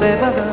clever